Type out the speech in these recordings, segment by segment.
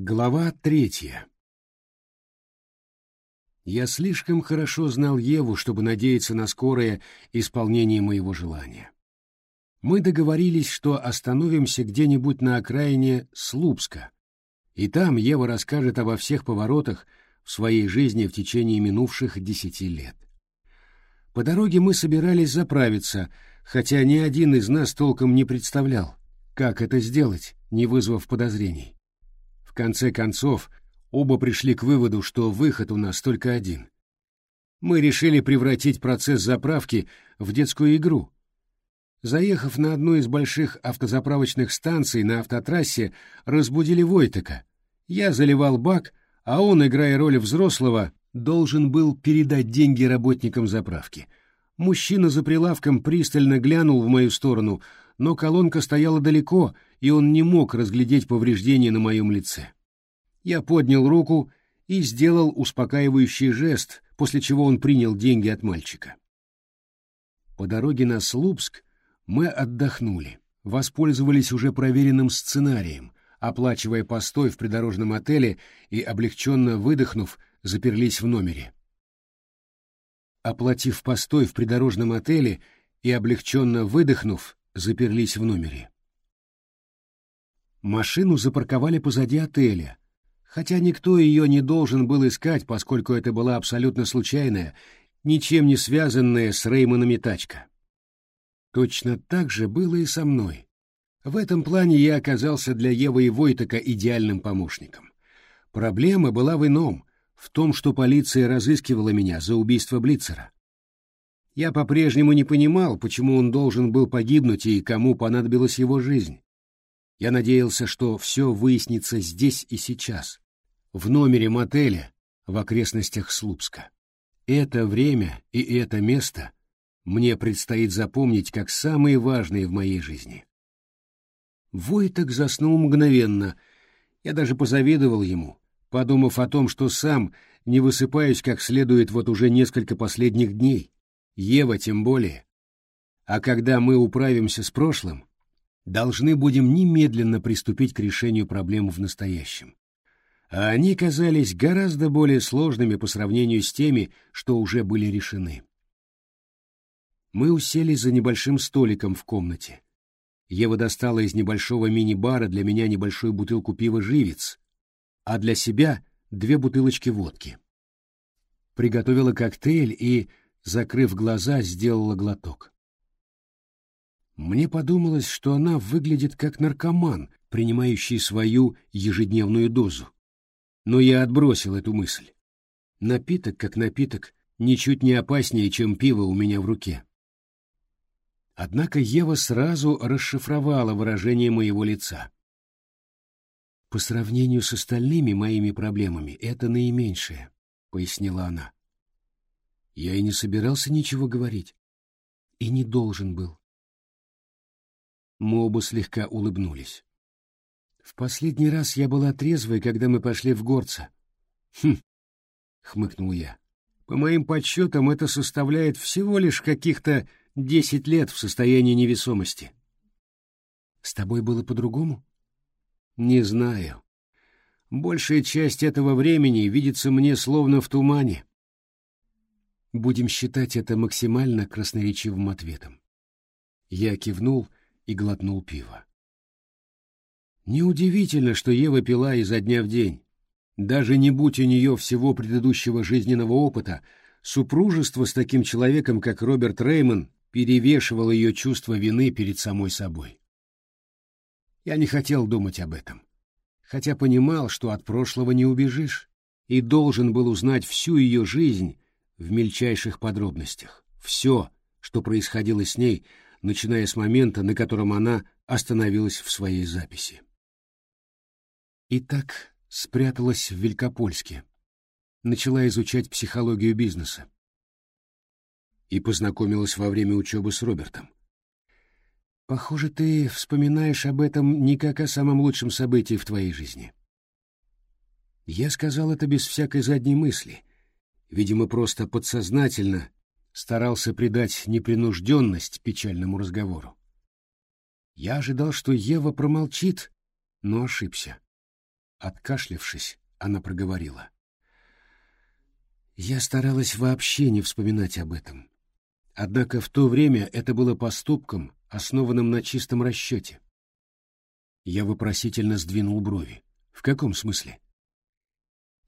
Глава третья Я слишком хорошо знал Еву, чтобы надеяться на скорое исполнение моего желания. Мы договорились, что остановимся где-нибудь на окраине Слупска, и там Ева расскажет обо всех поворотах в своей жизни в течение минувших десяти лет. По дороге мы собирались заправиться, хотя ни один из нас толком не представлял, как это сделать, не вызвав подозрений. Конце концов, оба пришли к выводу, что выход у нас только один. Мы решили превратить процесс заправки в детскую игру. Заехав на одну из больших автозаправочных станций на автотрассе, разбудили Войтека. Я заливал бак, а он, играя роль взрослого, должен был передать деньги работникам заправки. Мужчина за прилавком пристально глянул в мою сторону, но колонка стояла далеко, и он не мог разглядеть повреждения на моем лице. Я поднял руку и сделал успокаивающий жест, после чего он принял деньги от мальчика. По дороге на Слупск мы отдохнули, воспользовались уже проверенным сценарием, оплачивая постой в придорожном отеле и, облегченно выдохнув, заперлись в номере. Оплатив постой в придорожном отеле и, облегченно выдохнув, заперлись в номере. Машину запарковали позади отеля, хотя никто ее не должен был искать, поскольку это была абсолютно случайная, ничем не связанная с Реймонами тачка. Точно так же было и со мной. В этом плане я оказался для Евы и Войтака идеальным помощником. Проблема была в ином, в том, что полиция разыскивала меня за убийство Блицера. Я по-прежнему не понимал, почему он должен был погибнуть и кому понадобилась его жизнь. Я надеялся, что все выяснится здесь и сейчас, в номере мотеля в окрестностях Слупска. Это время и это место мне предстоит запомнить как самые важные в моей жизни. Войток заснул мгновенно. Я даже позавидовал ему, подумав о том, что сам не высыпаюсь как следует вот уже несколько последних дней. Ева тем более. А когда мы управимся с прошлым, должны будем немедленно приступить к решению проблем в настоящем. А они казались гораздо более сложными по сравнению с теми, что уже были решены. Мы уселись за небольшим столиком в комнате. Ева достала из небольшого мини-бара для меня небольшую бутылку пива «Живец», а для себя две бутылочки водки. Приготовила коктейль и, закрыв глаза, сделала глоток. Мне подумалось, что она выглядит как наркоман, принимающий свою ежедневную дозу. Но я отбросил эту мысль. Напиток, как напиток, ничуть не опаснее, чем пиво у меня в руке. Однако Ева сразу расшифровала выражение моего лица. «По сравнению с остальными моими проблемами, это наименьшее», — пояснила она. Я и не собирался ничего говорить. И не должен был. Мы оба слегка улыбнулись. В последний раз я была трезвой, когда мы пошли в горца. Хм, хмыкнул я. По моим подсчетам, это составляет всего лишь каких-то Десять лет в состоянии невесомости. С тобой было по-другому? Не знаю. Большая часть этого времени видится мне словно в тумане. Будем считать это максимально красноречивым ответом. Я кивнул и глотнул пиво. Неудивительно, что Ева пила изо дня в день. Даже не будь у нее всего предыдущего жизненного опыта, супружество с таким человеком, как Роберт Реймон, перевешивало ее чувство вины перед самой собой. Я не хотел думать об этом, хотя понимал, что от прошлого не убежишь, и должен был узнать всю ее жизнь в мельчайших подробностях, все, что происходило с ней, начиная с момента, на котором она остановилась в своей записи. И так спряталась в Великопольске, начала изучать психологию бизнеса и познакомилась во время учебы с Робертом. Похоже, ты вспоминаешь об этом не как о самом лучшем событии в твоей жизни. Я сказал это без всякой задней мысли. Видимо, просто подсознательно старался придать непринужденность печальному разговору. Я ожидал, что Ева промолчит, но ошибся. Откашлявшись, она проговорила. Я старалась вообще не вспоминать об этом. Однако в то время это было поступком, основанным на чистом расчете. Я вопросительно сдвинул брови. В каком смысле?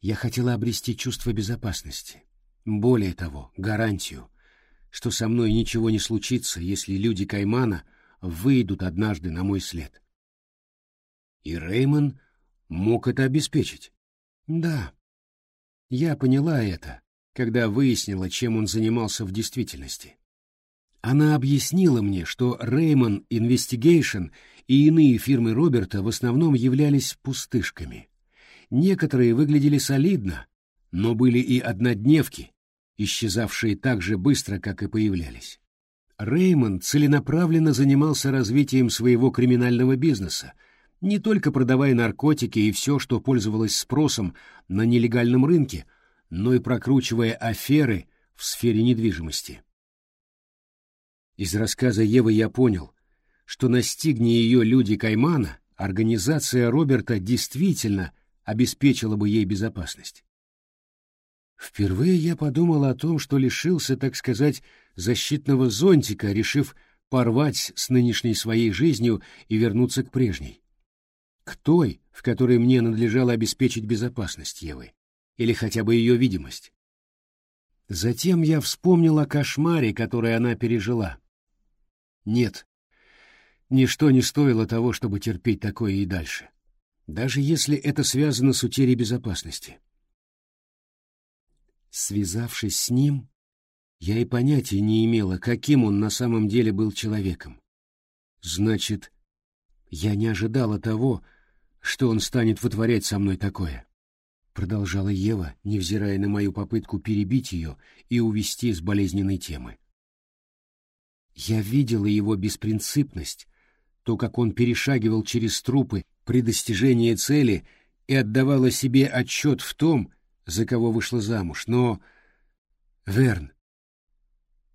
Я хотела обрести чувство безопасности. Более того, гарантию, что со мной ничего не случится, если люди Каймана выйдут однажды на мой след. И Реймон мог это обеспечить. Да, я поняла это, когда выяснила, чем он занимался в действительности. Она объяснила мне, что Raymond Investigation и иные фирмы Роберта в основном являлись пустышками. Некоторые выглядели солидно, но были и однодневки, исчезавшие так же быстро, как и появлялись. Реймонд целенаправленно занимался развитием своего криминального бизнеса, не только продавая наркотики и все, что пользовалось спросом на нелегальном рынке, но и прокручивая аферы в сфере недвижимости. Из рассказа Евы я понял, что настигни ее люди Каймана, организация Роберта действительно обеспечила бы ей безопасность. Впервые я подумал о том, что лишился, так сказать, защитного зонтика, решив порвать с нынешней своей жизнью и вернуться к прежней. К той, в которой мне надлежало обеспечить безопасность Евы, или хотя бы ее видимость. Затем я вспомнил о кошмаре, который она пережила, нет, ничто не стоило того, чтобы терпеть такое и дальше, даже если это связано с утерей безопасности. Связавшись с ним, я и понятия не имела, каким он на самом деле был человеком. Значит, я не ожидала того, что он станет вытворять со мной такое. Продолжала Ева, невзирая на мою попытку перебить ее и увести с болезненной темы. Я видела его беспринципность, то, как он перешагивал через трупы при достижении цели и отдавала себе отчет в том, за кого вышла замуж. Но, Верн,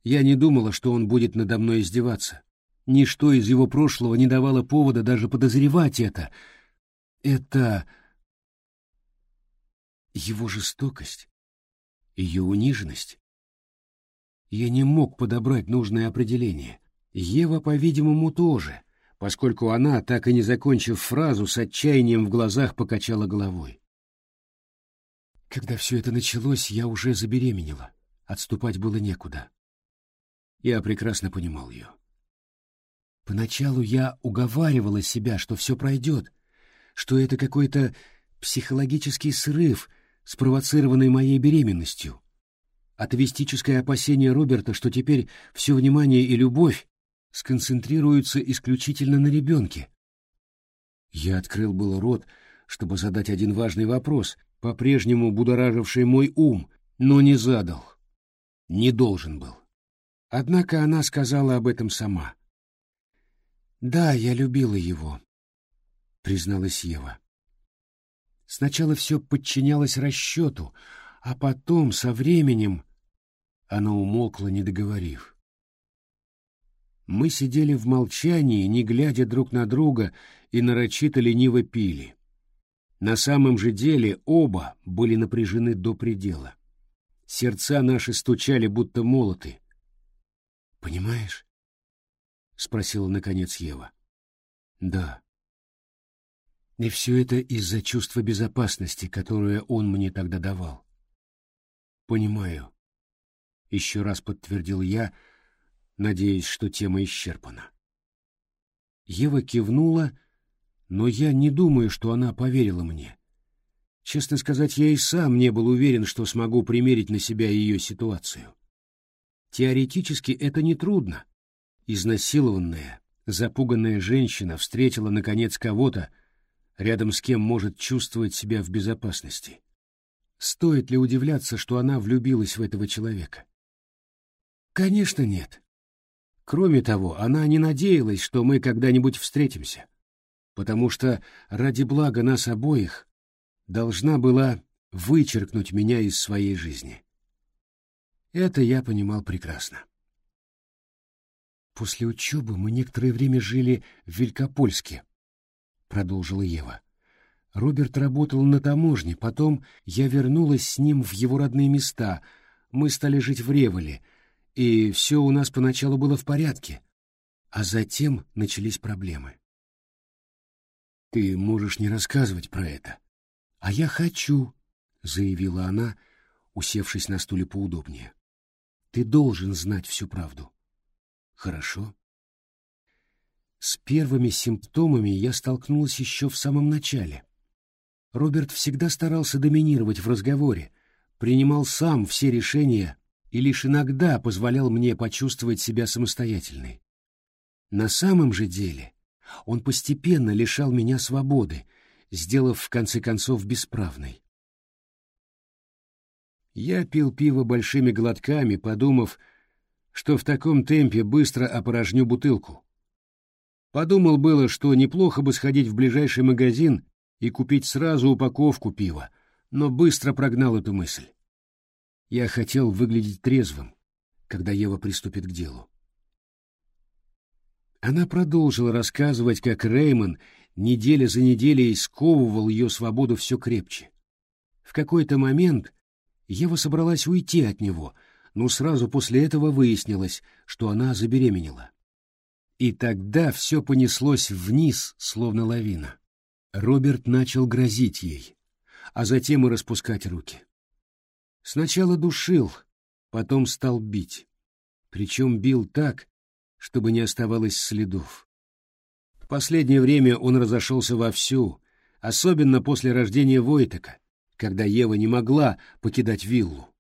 я не думала, что он будет надо мной издеваться. Ничто из его прошлого не давало повода даже подозревать это. Это... Его жестокость, ее униженность, я не мог подобрать нужное определение. Ева, по-видимому, тоже, поскольку она, так и не закончив фразу, с отчаянием в глазах покачала головой. Когда все это началось, я уже забеременела. Отступать было некуда. Я прекрасно понимал ее. Поначалу я уговаривала себя, что все пройдет, что это какой-то психологический срыв, спровоцированный моей беременностью, атовистическое опасение Роберта, что теперь все внимание и любовь сконцентрируются исключительно на ребенке. Я открыл был рот, чтобы задать один важный вопрос, по-прежнему будораживший мой ум, но не задал. Не должен был. Однако она сказала об этом сама. «Да, я любила его», — призналась Ева. Сначала все подчинялось расчету, а потом, со временем, она умолкла, не договорив. Мы сидели в молчании, не глядя друг на друга, и нарочито лениво пили. На самом же деле оба были напряжены до предела. Сердца наши стучали, будто молоты. «Понимаешь?» — спросила, наконец, Ева. «Да». И все это из-за чувства безопасности, которое он мне тогда давал. Понимаю. Еще раз подтвердил я, надеясь, что тема исчерпана. Ева кивнула, но я не думаю, что она поверила мне. Честно сказать, я и сам не был уверен, что смогу примерить на себя ее ситуацию. Теоретически это нетрудно. Изнасилованная, запуганная женщина встретила, наконец, кого-то, рядом с кем может чувствовать себя в безопасности. Стоит ли удивляться, что она влюбилась в этого человека? Конечно, нет. Кроме того, она не надеялась, что мы когда-нибудь встретимся, потому что ради блага нас обоих должна была вычеркнуть меня из своей жизни. Это я понимал прекрасно. После учебы мы некоторое время жили в Велькопольске, продолжила Ева. Роберт работал на таможне, потом я вернулась с ним в его родные места. Мы стали жить в Револе, и все у нас поначалу было в порядке. А затем начались проблемы. Ты можешь не рассказывать про это. А я хочу, заявила она, усевшись на стуле поудобнее. Ты должен знать всю правду. Хорошо. С первыми симптомами я столкнулась еще в самом начале. Роберт всегда старался доминировать в разговоре, принимал сам все решения и лишь иногда позволял мне почувствовать себя самостоятельной. На самом же деле он постепенно лишал меня свободы, сделав в конце концов бесправной. Я пил пиво большими глотками, подумав, что в таком темпе быстро опорожню бутылку. Подумал было, что неплохо бы сходить в ближайший магазин и купить сразу упаковку пива, но быстро прогнал эту мысль. Я хотел выглядеть трезвым, когда Ева приступит к делу. Она продолжила рассказывать, как Реймон неделя за неделей сковывал ее свободу все крепче. В какой-то момент Ева собралась уйти от него, но сразу после этого выяснилось, что она забеременела. И тогда все понеслось вниз, словно лавина. Роберт начал грозить ей, а затем и распускать руки. Сначала душил, потом стал бить. Причем бил так, чтобы не оставалось следов. В последнее время он разошелся вовсю, особенно после рождения Войтека, когда Ева не могла покидать виллу.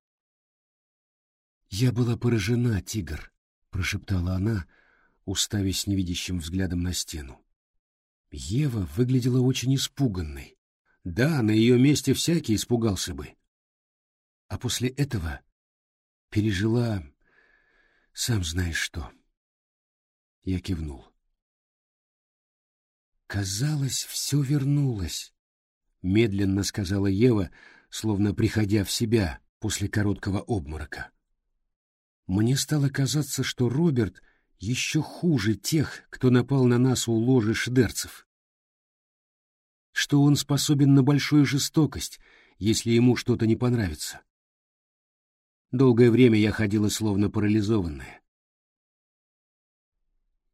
«Я была поражена, тигр», — прошептала она, уставясь невидящим взглядом на стену. Ева выглядела очень испуганной. Да, на ее месте всякий испугался бы. А после этого пережила сам знаешь что. Я кивнул. Казалось, все вернулось, медленно сказала Ева, словно приходя в себя после короткого обморока. Мне стало казаться, что Роберт еще хуже тех, кто напал на нас у ложи шдерцев что он способен на большую жестокость, если ему что-то не понравится. Долгое время я ходила словно парализованная.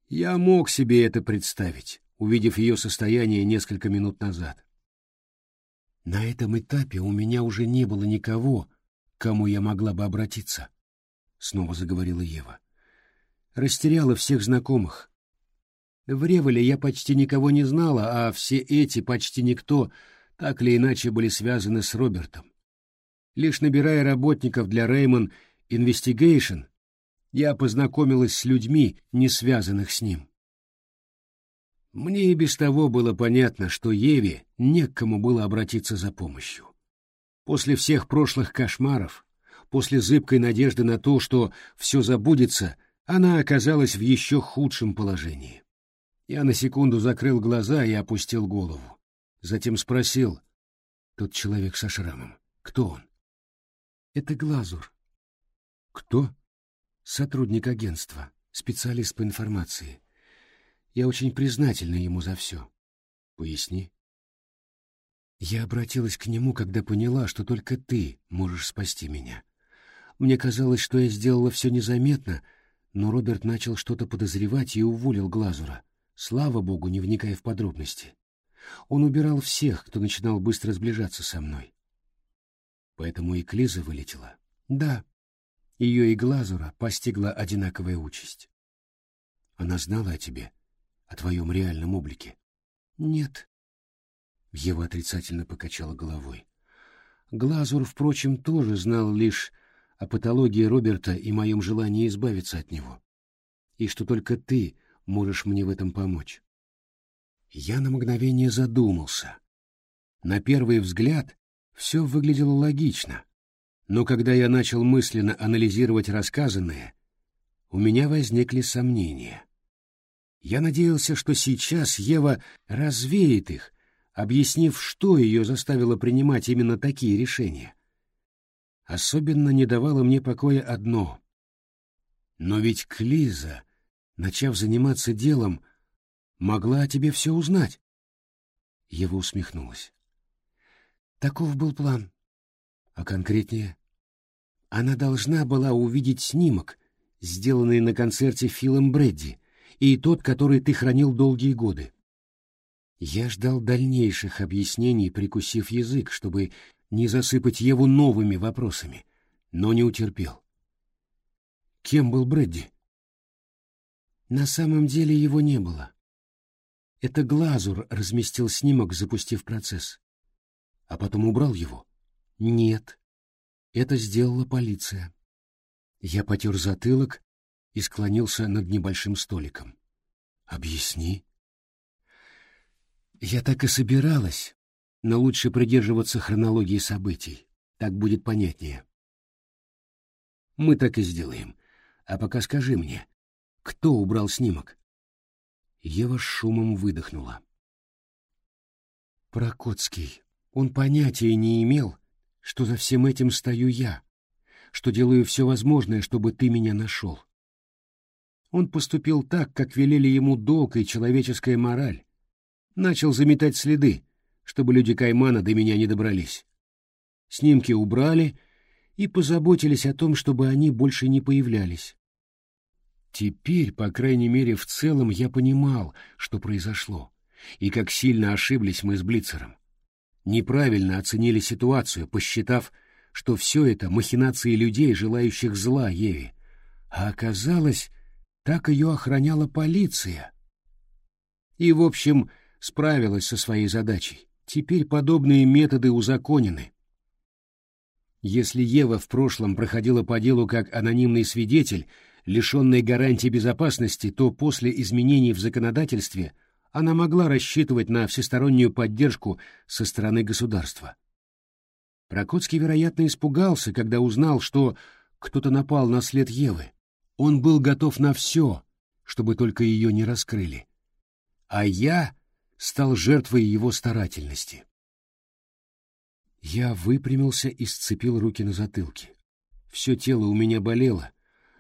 Я мог себе это представить, увидев ее состояние несколько минут назад. На этом этапе у меня уже не было никого, к кому я могла бы обратиться, — снова заговорила Ева. Растеряла всех знакомых, в Ревеле я почти никого не знала, а все эти почти никто так или иначе были связаны с Робертом. Лишь набирая работников для Реймон Investigation, я познакомилась с людьми, не связанных с ним. Мне и без того было понятно, что Еве не к кому было обратиться за помощью. После всех прошлых кошмаров, после зыбкой надежды на то, что все забудется, она оказалась в еще худшем положении. Я на секунду закрыл глаза и опустил голову. Затем спросил, тот человек со шрамом, кто он? Это Глазур. Кто? Сотрудник агентства, специалист по информации. Я очень признательна ему за все. Поясни. Я обратилась к нему, когда поняла, что только ты можешь спасти меня. Мне казалось, что я сделала все незаметно, но Роберт начал что-то подозревать и уволил Глазура. Слава богу, не вникая в подробности. Он убирал всех, кто начинал быстро сближаться со мной. Поэтому и Клиза вылетела. Да, ее и Глазура постигла одинаковая участь. Она знала о тебе, о твоем реальном облике? Нет. Ева отрицательно покачала головой. Глазур, впрочем, тоже знал лишь о патологии Роберта и моем желании избавиться от него. И что только ты можешь мне в этом помочь. Я на мгновение задумался. На первый взгляд все выглядело логично, но когда я начал мысленно анализировать рассказанное, у меня возникли сомнения. Я надеялся, что сейчас Ева развеет их, объяснив, что ее заставило принимать именно такие решения. Особенно не давало мне покоя одно. Но ведь Клиза начав заниматься делом, могла о тебе все узнать. Ева усмехнулась. Таков был план. А конкретнее? Она должна была увидеть снимок, сделанный на концерте Филом Бредди, и тот, который ты хранил долгие годы. Я ждал дальнейших объяснений, прикусив язык, чтобы не засыпать Еву новыми вопросами, но не утерпел. Кем был Бредди? На самом деле его не было. Это Глазур разместил снимок, запустив процесс. А потом убрал его? Нет. Это сделала полиция. Я потер затылок и склонился над небольшим столиком. «Объясни». Я так и собиралась, но лучше придерживаться хронологии событий. Так будет понятнее. Мы так и сделаем. А пока скажи мне, кто убрал снимок? Ева шумом выдохнула. Прокоцкий. Он понятия не имел, что за всем этим стою я, что делаю все возможное, чтобы ты меня нашел. Он поступил так, как велели ему долг и человеческая мораль. Начал заметать следы, чтобы люди Каймана до меня не добрались. Снимки убрали и позаботились о том, чтобы они больше не появлялись. Теперь, по крайней мере, в целом я понимал, что произошло, и как сильно ошиблись мы с Блицером. Неправильно оценили ситуацию, посчитав, что все это махинации людей, желающих зла Еве. А оказалось, так ее охраняла полиция. И, в общем, справилась со своей задачей. Теперь подобные методы узаконены. Если Ева в прошлом проходила по делу как анонимный свидетель, лишенный гарантии безопасности, то после изменений в законодательстве она могла рассчитывать на всестороннюю поддержку со стороны государства. Прокоцкий, вероятно, испугался, когда узнал, что кто-то напал на след Евы. Он был готов на все, чтобы только ее не раскрыли. А я стал жертвой его старательности. Я выпрямился и сцепил руки на затылке. Все тело у меня болело,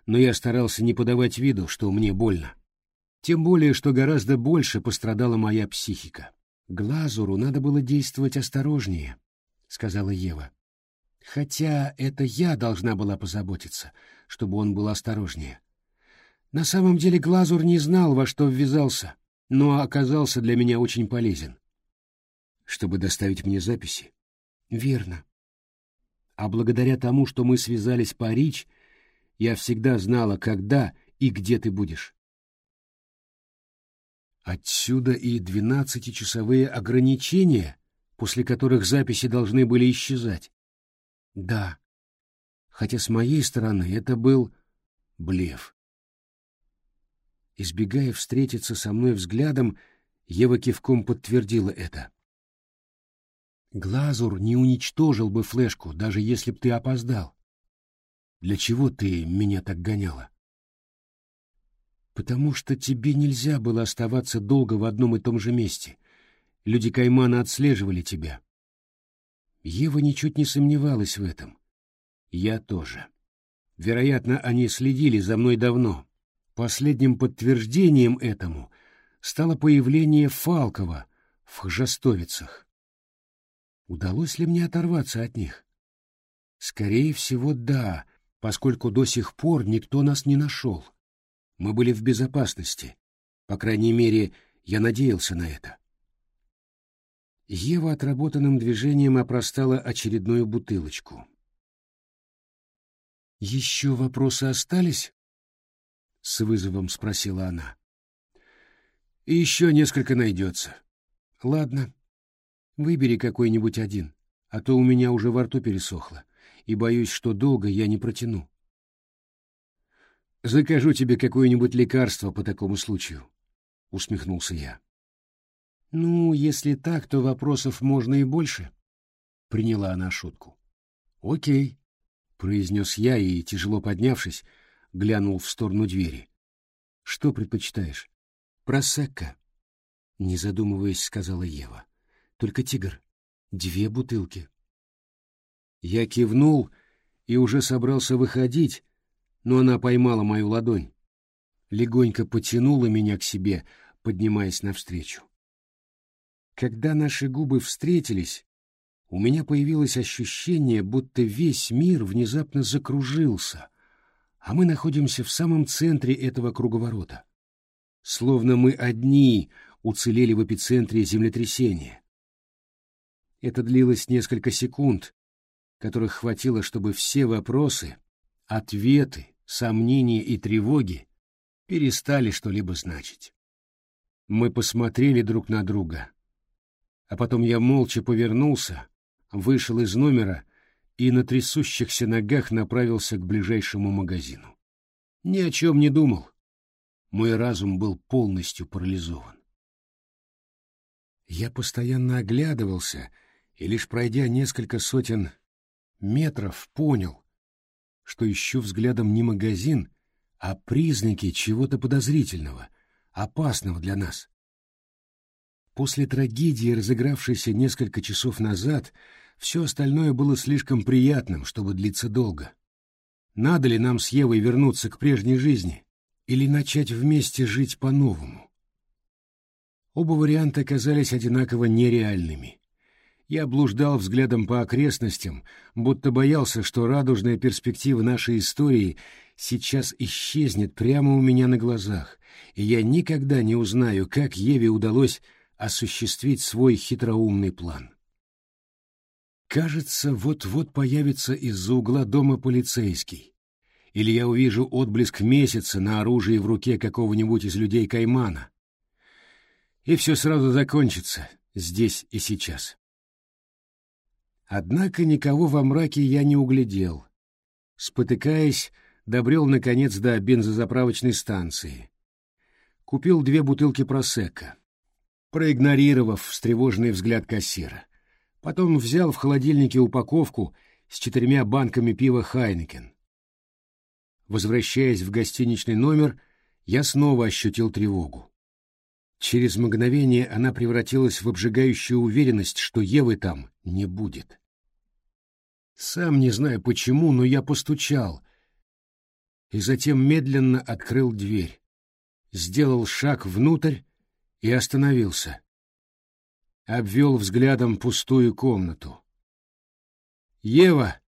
но я старался не подавать виду, что мне больно. Тем более, что гораздо больше пострадала моя психика. Глазуру надо было действовать осторожнее, — сказала Ева. Хотя это я должна была позаботиться, чтобы он был осторожнее. На самом деле Глазур не знал, во что ввязался, но оказался для меня очень полезен. Чтобы доставить мне записи? Верно. А благодаря тому, что мы связались по Рич, я всегда знала, когда и где ты будешь. Отсюда и двенадцатичасовые ограничения, после которых записи должны были исчезать. Да, хотя с моей стороны это был блеф. Избегая встретиться со мной взглядом, Ева кивком подтвердила это. Глазур не уничтожил бы флешку, даже если б ты опоздал. Для чего ты меня так гоняла? Потому что тебе нельзя было оставаться долго в одном и том же месте. Люди Каймана отслеживали тебя. Ева ничуть не сомневалась в этом. Я тоже. Вероятно, они следили за мной давно. Последним подтверждением этому стало появление Фалкова в Хжастовицах. Удалось ли мне оторваться от них? Скорее всего, да, поскольку до сих пор никто нас не нашел. Мы были в безопасности. По крайней мере, я надеялся на это. Ева отработанным движением опростала очередную бутылочку. «Еще вопросы остались?» — с вызовом спросила она. «Еще несколько найдется. Ладно, выбери какой-нибудь один, а то у меня уже во рту пересохло, и боюсь, что долго я не протяну». Закажу тебе какое-нибудь лекарство по такому случаю, — усмехнулся я. — Ну, если так, то вопросов можно и больше, — приняла она шутку. — Окей, — произнес я и, тяжело поднявшись, глянул в сторону двери. — Что предпочитаешь? — Просекко, — не задумываясь, сказала Ева. — Только тигр. Две бутылки. Я кивнул и уже собрался выходить, но она поймала мою ладонь, легонько потянула меня к себе, поднимаясь навстречу. Когда наши губы встретились, у меня появилось ощущение, будто весь мир внезапно закружился, а мы находимся в самом центре этого круговорота. Словно мы одни уцелели в эпицентре землетрясения. Это длилось несколько секунд, которых хватило, чтобы все вопросы, ответы, сомнения и тревоги перестали что-либо значить. Мы посмотрели друг на друга, а потом я молча повернулся, вышел из номера и на трясущихся ногах направился к ближайшему магазину. Ни о чем не думал. Мой разум был полностью парализован. Я постоянно оглядывался и, лишь пройдя несколько сотен метров, понял, что ищу взглядом не магазин, а признаки чего-то подозрительного, опасного для нас. После трагедии, разыгравшейся несколько часов назад, все остальное было слишком приятным, чтобы длиться долго. Надо ли нам с Евой вернуться к прежней жизни или начать вместе жить по-новому? Оба варианта казались одинаково нереальными. Я блуждал взглядом по окрестностям, будто боялся, что радужная перспектива нашей истории сейчас исчезнет прямо у меня на глазах, и я никогда не узнаю, как Еве удалось осуществить свой хитроумный план. Кажется, вот-вот появится из-за угла дома полицейский. Или я увижу отблеск месяца на оружии в руке какого-нибудь из людей Каймана. И все сразу закончится здесь и сейчас. Однако никого во мраке я не углядел. Спотыкаясь, добрел, наконец, до бензозаправочной станции. Купил две бутылки просекко, проигнорировав встревоженный взгляд кассира. Потом взял в холодильнике упаковку с четырьмя банками пива «Хайнекен». Возвращаясь в гостиничный номер, я снова ощутил тревогу. Через мгновение она превратилась в обжигающую уверенность, что Евы там не будет. Сам не знаю почему, но я постучал и затем медленно открыл дверь, сделал шаг внутрь и остановился. Обвел взглядом пустую комнату. «Ева!»